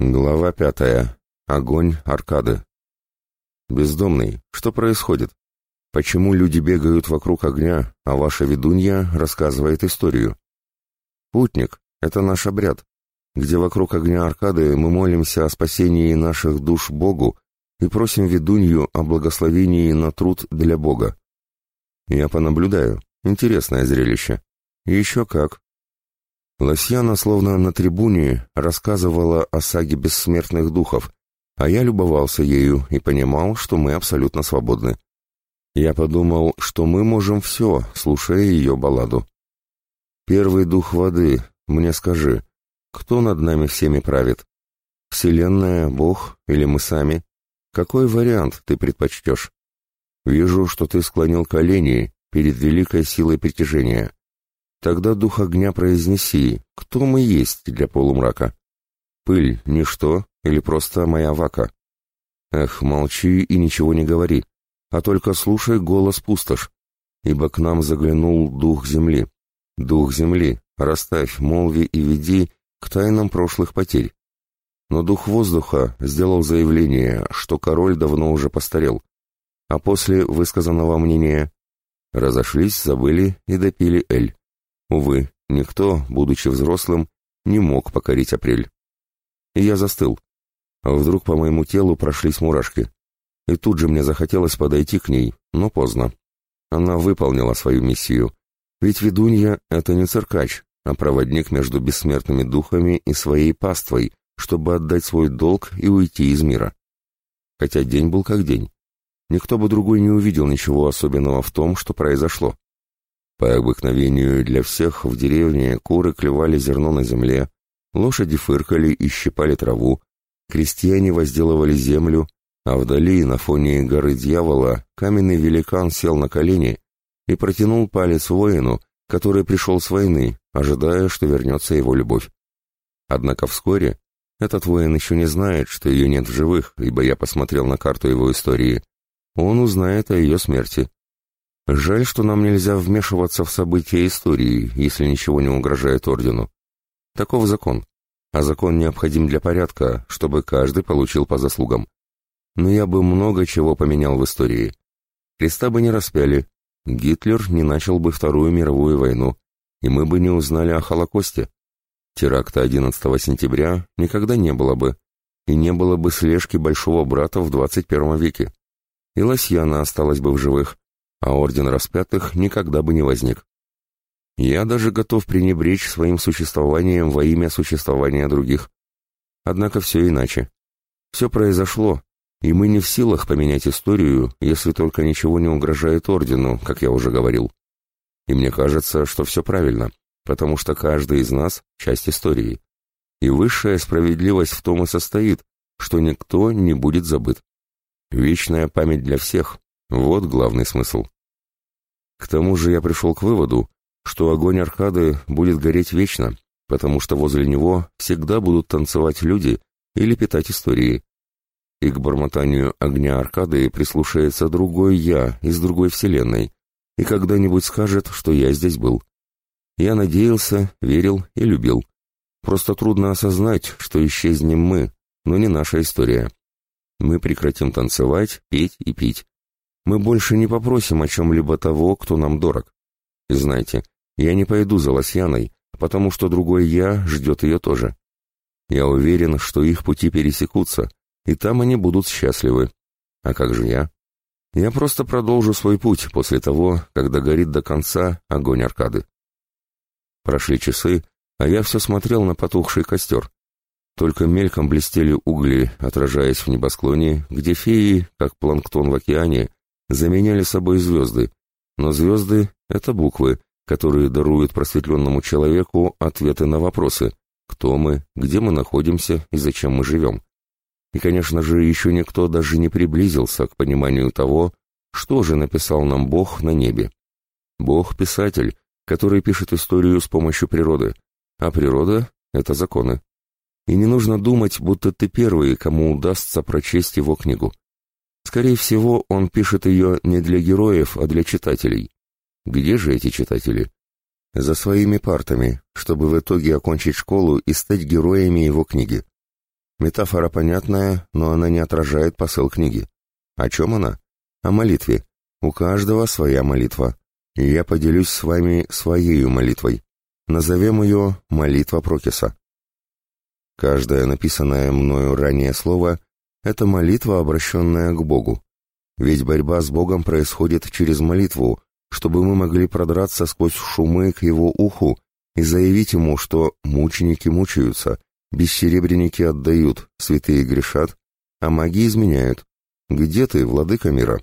Глава пятая. Огонь аркады. Бездомный, что происходит? Почему люди бегают вокруг огня, а ваша ведунья рассказывает историю? Путник — это наш обряд, где вокруг огня аркады мы молимся о спасении наших душ Богу и просим ведунью о благословении на труд для Бога. Я понаблюдаю. Интересное зрелище. Еще как. Лосьяна, словно на трибуне, рассказывала о саге бессмертных духов, а я любовался ею и понимал, что мы абсолютно свободны. Я подумал, что мы можем все, слушая ее балладу. «Первый дух воды, мне скажи, кто над нами всеми правит? Вселенная, Бог или мы сами? Какой вариант ты предпочтешь? Вижу, что ты склонил колени перед великой силой притяжения. Тогда дух огня произнеси, кто мы есть для полумрака? Пыль, ничто или просто моя вака? Эх, молчи и ничего не говори, а только слушай голос пустошь, ибо к нам заглянул дух земли. Дух земли, расставь, молви и веди к тайнам прошлых потерь. Но дух воздуха сделал заявление, что король давно уже постарел, а после высказанного мнения разошлись, забыли и допили эль. Увы, никто, будучи взрослым, не мог покорить апрель. И я застыл. А вдруг по моему телу прошлись мурашки. И тут же мне захотелось подойти к ней, но поздно. Она выполнила свою миссию. Ведь ведунья — это не циркач, а проводник между бессмертными духами и своей паствой, чтобы отдать свой долг и уйти из мира. Хотя день был как день. Никто бы другой не увидел ничего особенного в том, что произошло. По обыкновению для всех в деревне куры клевали зерно на земле, лошади фыркали и щипали траву, крестьяне возделывали землю, а вдали, на фоне горы дьявола, каменный великан сел на колени и протянул палец воину, который пришел с войны, ожидая, что вернется его любовь. Однако вскоре этот воин еще не знает, что ее нет в живых, ибо я посмотрел на карту его истории. Он узнает о ее смерти. Жаль, что нам нельзя вмешиваться в события истории, если ничего не угрожает ордену. Таков закон. А закон необходим для порядка, чтобы каждый получил по заслугам. Но я бы много чего поменял в истории. Креста бы не распяли, Гитлер не начал бы Вторую мировую войну, и мы бы не узнали о Холокосте. Теракта 11 сентября никогда не было бы, и не было бы слежки Большого Брата в 21 веке. И Лосьяна осталась бы в живых, а орден распятых никогда бы не возник. Я даже готов пренебречь своим существованием во имя существования других. Однако все иначе. Все произошло, и мы не в силах поменять историю, если только ничего не угрожает ордену, как я уже говорил. И мне кажется, что все правильно, потому что каждый из нас — часть истории. И высшая справедливость в том и состоит, что никто не будет забыт. Вечная память для всех — вот главный смысл. К тому же я пришел к выводу, что огонь аркады будет гореть вечно, потому что возле него всегда будут танцевать люди или питать истории. И к бормотанию огня аркады прислушается другой я из другой вселенной, и когда-нибудь скажет, что я здесь был. Я надеялся, верил и любил. Просто трудно осознать, что исчезнем мы, но не наша история. Мы прекратим танцевать, петь и пить. Мы больше не попросим о чем-либо того, кто нам дорог. И знаете, я не пойду за Лосьяной, потому что другой я ждет ее тоже. Я уверен, что их пути пересекутся, и там они будут счастливы. А как же я? Я просто продолжу свой путь после того, когда горит до конца огонь аркады. Прошли часы, а я все смотрел на потухший костер. Только мельком блестели угли, отражаясь в небосклоне, где феи, как планктон в океане, заменяли собой звезды, но звезды — это буквы, которые даруют просветленному человеку ответы на вопросы, кто мы, где мы находимся и зачем мы живем. И, конечно же, еще никто даже не приблизился к пониманию того, что же написал нам Бог на небе. Бог-писатель, который пишет историю с помощью природы, а природа — это законы. И не нужно думать, будто ты первый, кому удастся прочесть его книгу. Скорее всего, он пишет ее не для героев, а для читателей. Где же эти читатели? За своими партами, чтобы в итоге окончить школу и стать героями его книги. Метафора понятная, но она не отражает посыл книги. О чем она? О молитве. У каждого своя молитва. И я поделюсь с вами своей молитвой. Назовем ее «Молитва Прокиса». Каждое написанное мною ранее слово — это молитва, обращенная к Богу. Ведь борьба с Богом происходит через молитву, чтобы мы могли продраться сквозь шумы к Его уху и заявить Ему, что мученики мучаются, бессеребренники отдают, святые грешат, а маги изменяют. Где ты, владыка мира?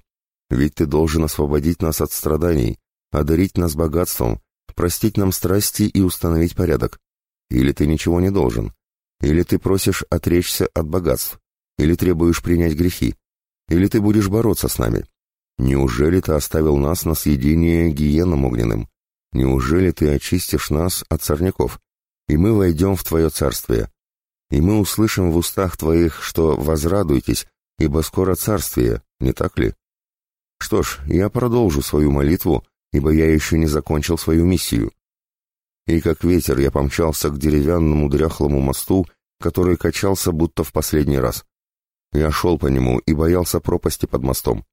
Ведь ты должен освободить нас от страданий, одарить нас богатством, простить нам страсти и установить порядок. Или ты ничего не должен, или ты просишь отречься от богатств, или требуешь принять грехи, или ты будешь бороться с нами. Неужели ты оставил нас на съедение гиеном огненным? Неужели ты очистишь нас от сорняков, и мы войдем в твое царствие? И мы услышим в устах твоих, что возрадуйтесь, ибо скоро царствие, не так ли? Что ж, я продолжу свою молитву, ибо я еще не закончил свою миссию. И как ветер я помчался к деревянному дряхлому мосту, который качался будто в последний раз. Я шел по нему и боялся пропасти под мостом.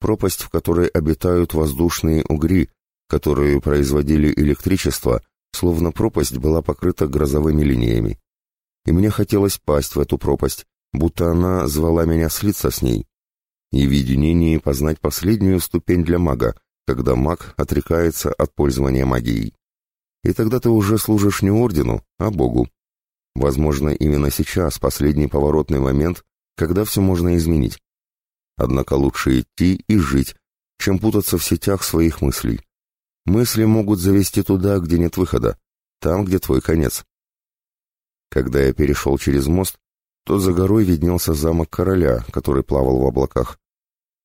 Пропасть, в которой обитают воздушные угри, которые производили электричество, словно пропасть была покрыта грозовыми линиями и мне хотелось пасть в эту пропасть, будто она звала меня слиться с ней. И в видении познать последнюю ступень для мага, когда маг отрекается от пользования магией. И тогда ты уже служишь не ордену, а Богу. Возможно, именно сейчас последний поворотный момент, когда все можно изменить. Однако лучше идти и жить, чем путаться в сетях своих мыслей. Мысли могут завести туда, где нет выхода, там, где твой конец. Когда я перешел через мост, то за горой виднелся замок короля, который плавал в облаках.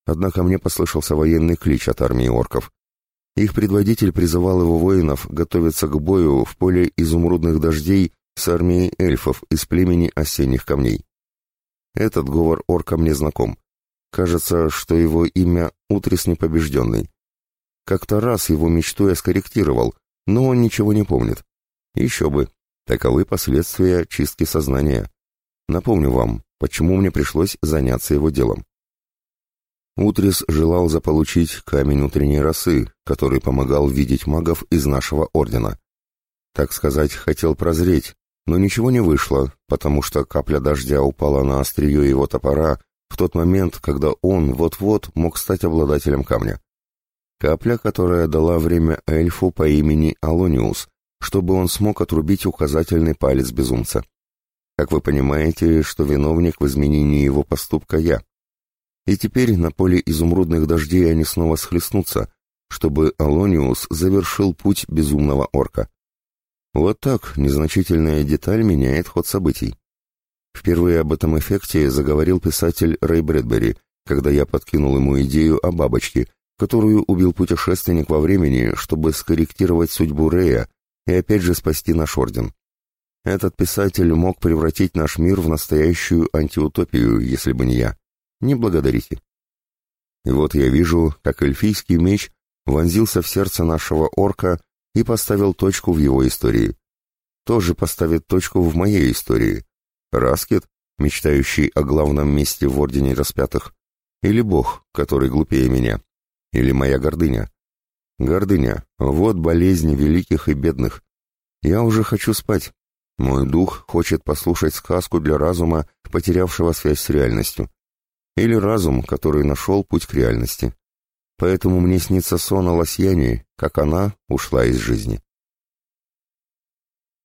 Однако мне послышался военный клич от армии орков. Их предводитель призывал его воинов готовиться к бою в поле изумрудных дождей с армией эльфов из племени осенних камней. Этот говор орка мне знаком. Кажется, что его имя Утрис Непобежденный. Как-то раз его мечту я скорректировал, но он ничего не помнит. Еще бы, Таковы последствия чистки сознания. Напомню вам, почему мне пришлось заняться его делом. Утрис желал заполучить камень утренней росы, который помогал видеть магов из нашего ордена. Так сказать, хотел прозреть, но ничего не вышло, потому что капля дождя упала на острие его топора в тот момент, когда он вот-вот мог стать обладателем камня. Капля, которая дала время эльфу по имени Алониус, чтобы он смог отрубить указательный палец безумца. Как вы понимаете, что виновник в изменении его поступка я. И теперь на поле изумрудных дождей они снова схлестнутся, чтобы Алониус завершил путь безумного орка. Вот так незначительная деталь меняет ход событий. Впервые об этом эффекте заговорил писатель Рэй Брэдбери, когда я подкинул ему идею о бабочке, которую убил путешественник во времени, чтобы скорректировать судьбу Рэя, и опять же спасти наш орден. Этот писатель мог превратить наш мир в настоящую антиутопию, если бы не я. Не благодарите. И вот я вижу, как эльфийский меч вонзился в сердце нашего орка и поставил точку в его истории. Тоже поставит точку в моей истории. Раскет, мечтающий о главном месте в Ордене Распятых, или Бог, который глупее меня, или моя гордыня. Гордыня — вот болезнь великих и бедных. Я уже хочу спать. Мой дух хочет послушать сказку для разума, потерявшего связь с реальностью. Или разум, который нашел путь к реальности. Поэтому мне снится сон о Лосьяне, как она ушла из жизни.